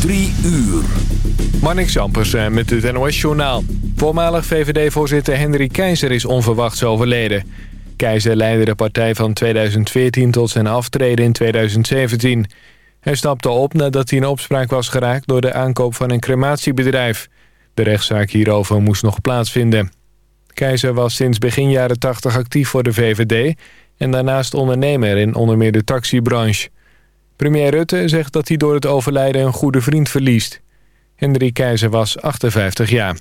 Drie uur. Marnix Ampersen met het NOS-journaal. Voormalig VVD-voorzitter Henry Keizer is onverwachts overleden. Keizer leidde de partij van 2014 tot zijn aftreden in 2017. Hij stapte op nadat hij in opspraak was geraakt... door de aankoop van een crematiebedrijf. De rechtszaak hierover moest nog plaatsvinden. Keizer was sinds begin jaren 80 actief voor de VVD... en daarnaast ondernemer in onder meer de taxibranche. Premier Rutte zegt dat hij door het overlijden een goede vriend verliest. Henry Keizer was 58 jaar.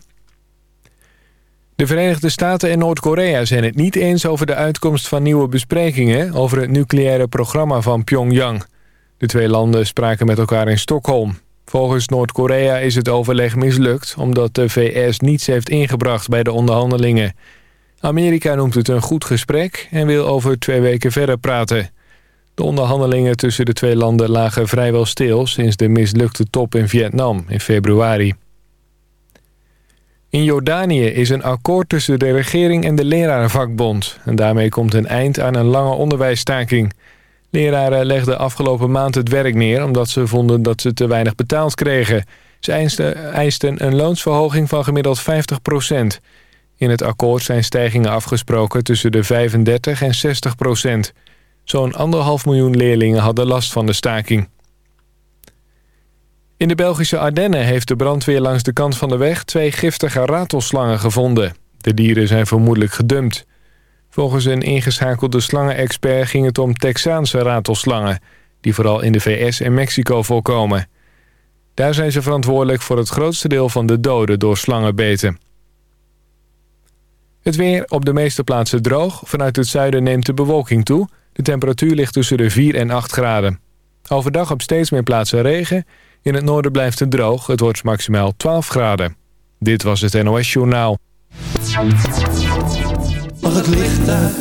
De Verenigde Staten en Noord-Korea zijn het niet eens over de uitkomst van nieuwe besprekingen over het nucleaire programma van Pyongyang. De twee landen spraken met elkaar in Stockholm. Volgens Noord-Korea is het overleg mislukt omdat de VS niets heeft ingebracht bij de onderhandelingen. Amerika noemt het een goed gesprek en wil over twee weken verder praten. De onderhandelingen tussen de twee landen lagen vrijwel stil... sinds de mislukte top in Vietnam in februari. In Jordanië is een akkoord tussen de regering en de lerarenvakbond. En daarmee komt een eind aan een lange onderwijsstaking. Leraren legden afgelopen maand het werk neer... omdat ze vonden dat ze te weinig betaald kregen. Ze eisten een loonsverhoging van gemiddeld 50 procent. In het akkoord zijn stijgingen afgesproken tussen de 35 en 60 procent... Zo'n anderhalf miljoen leerlingen hadden last van de staking. In de Belgische Ardennen heeft de brandweer langs de kant van de weg... twee giftige ratelslangen gevonden. De dieren zijn vermoedelijk gedumpt. Volgens een ingeschakelde slangenexpert ging het om Texaanse ratelslangen... die vooral in de VS en Mexico voorkomen. Daar zijn ze verantwoordelijk voor het grootste deel van de doden door slangenbeten. Het weer op de meeste plaatsen droog. Vanuit het zuiden neemt de bewolking toe... De temperatuur ligt tussen de 4 en 8 graden. Overdag op steeds meer plaatsen regen. In het noorden blijft het droog. Het wordt maximaal 12 graden. Dit was het NOS Journaal. Mag het licht uit?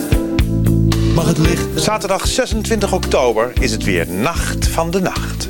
Mag het licht Zaterdag 26 oktober is het weer Nacht van de Nacht.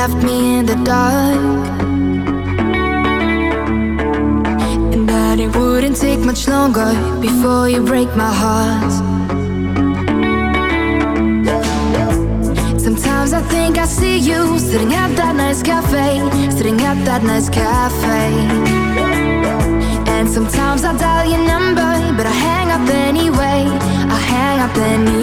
left me in the dark. And that it wouldn't take much longer before you break my heart. Sometimes I think I see you sitting at that nice cafe, sitting at that nice cafe. And sometimes I dial your number, but I hang up anyway. I hang up anyway.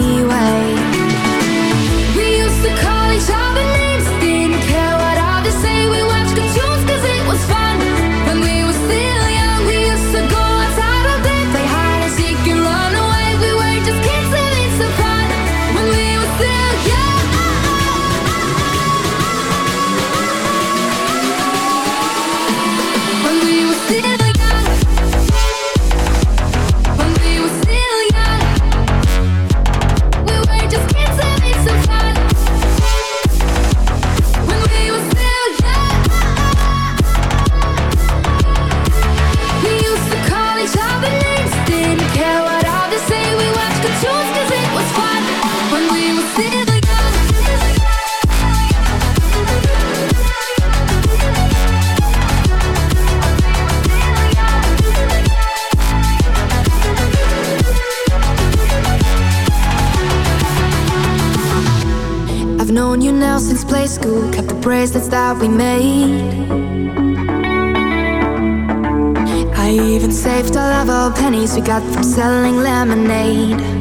play school, kept the bracelets that we made. I even saved all of our pennies we got from selling lemonade.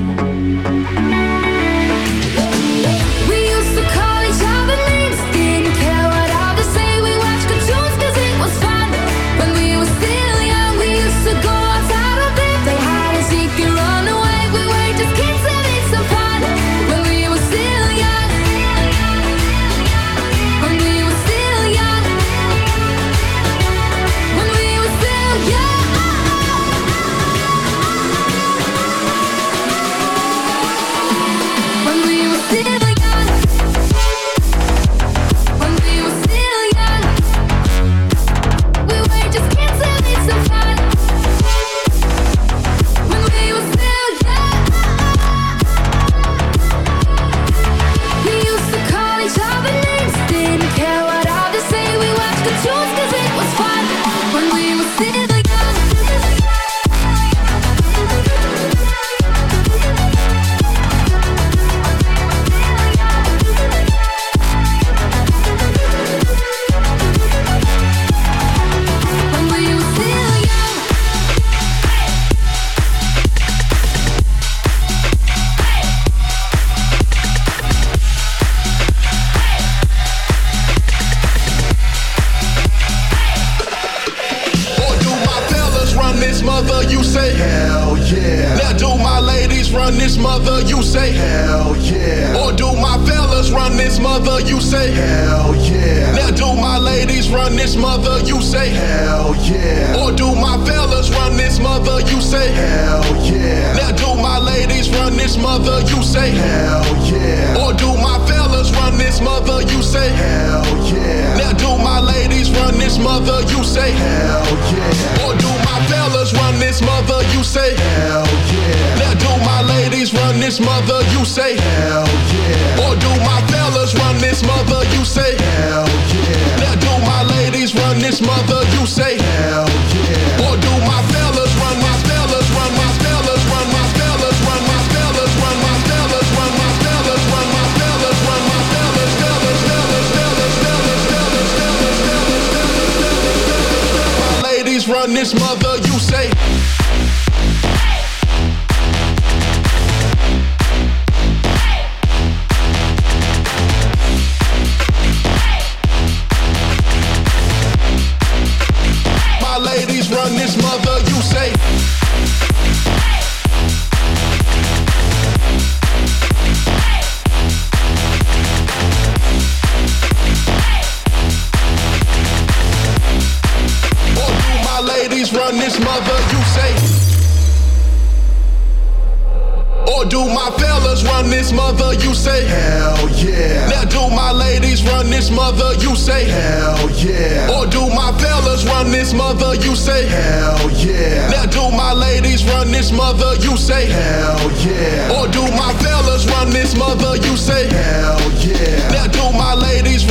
Hell yeah. Now do my ladies run this mother? You say hell yeah. Or do my fellas run this mother? You say hell yeah. Now do my ladies run this mother? You say hell yeah. Or do my fellas run this mother? You say hell yeah. Now do my ladies run this mother? You say hell yeah. Or do my run this mother, you say hell yeah. Now do my ladies run this mother, you say hell yeah. Or do my fellas run this mother, you say hell yeah. Now do my ladies run this mother, you say hell yeah. Or do my fellas run this mother, you say hell yeah. Now do my ladies run this mother, you say hell yeah. Or do my fellas this mother.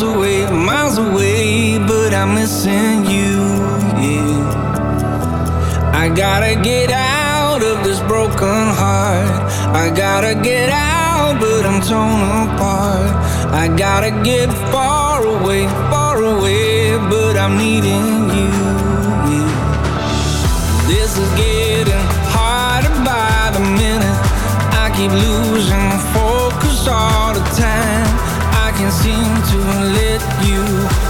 miles away, miles away, but I'm missing you. Yeah. I gotta get out of this broken heart. I gotta get out, but I'm torn apart. I gotta get far away, far away, but I'm needing you. Yeah. This is getting harder by the minute. I keep losing focus all the time can't seem to let you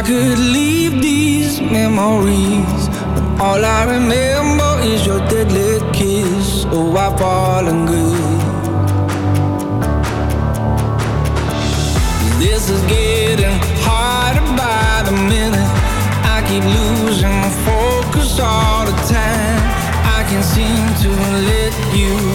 I could leave these memories, but all I remember is your deadly kiss. Oh, I've fallen good. This is getting harder by the minute. I keep losing my focus all the time. I can't seem to let you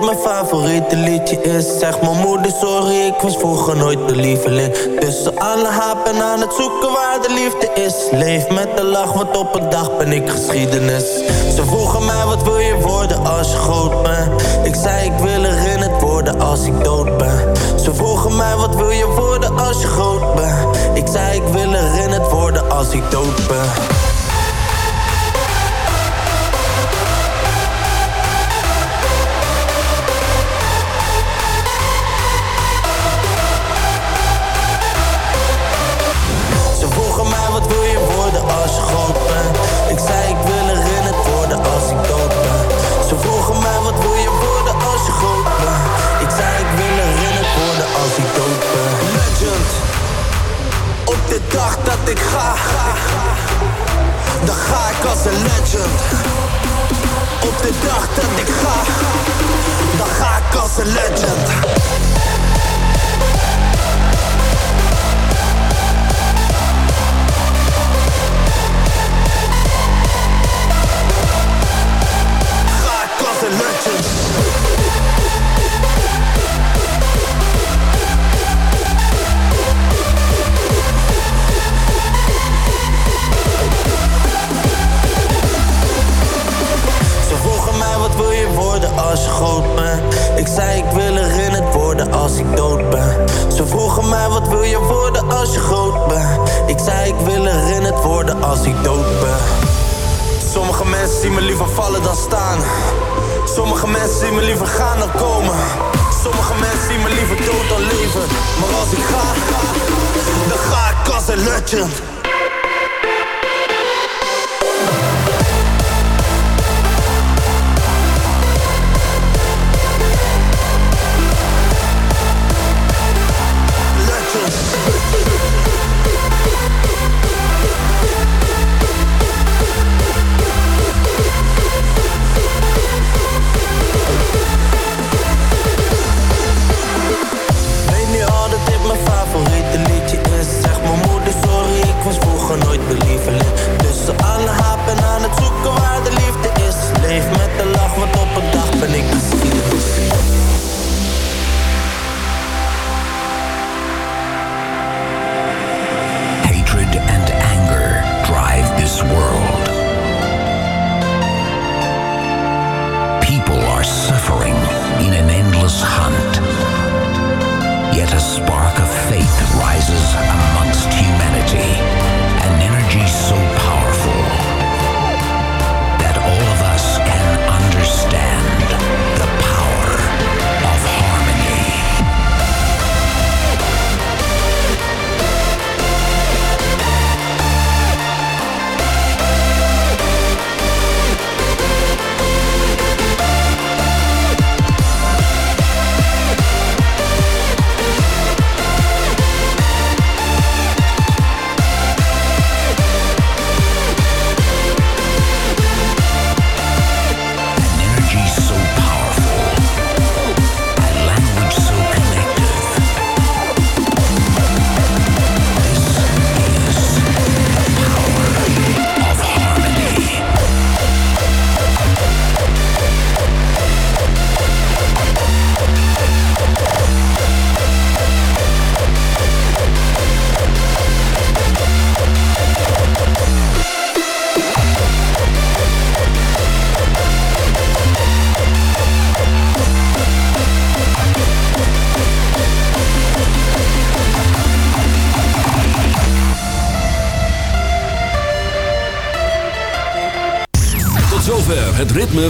mijn favoriete liedje is Zeg mijn moeder sorry, ik was vroeger nooit de lieveling. Tussen alle hapen aan het zoeken waar de liefde is. Leef met de lach, want op een dag ben ik geschiedenis. Ze vroegen mij wat wil je worden als je groot bent? Ik zei ik wil herinnerd worden als ik dood ben. Ze vroegen mij wat wil je worden als je groot bent? Ik zei ik wil herinnerd worden als ik dood ben.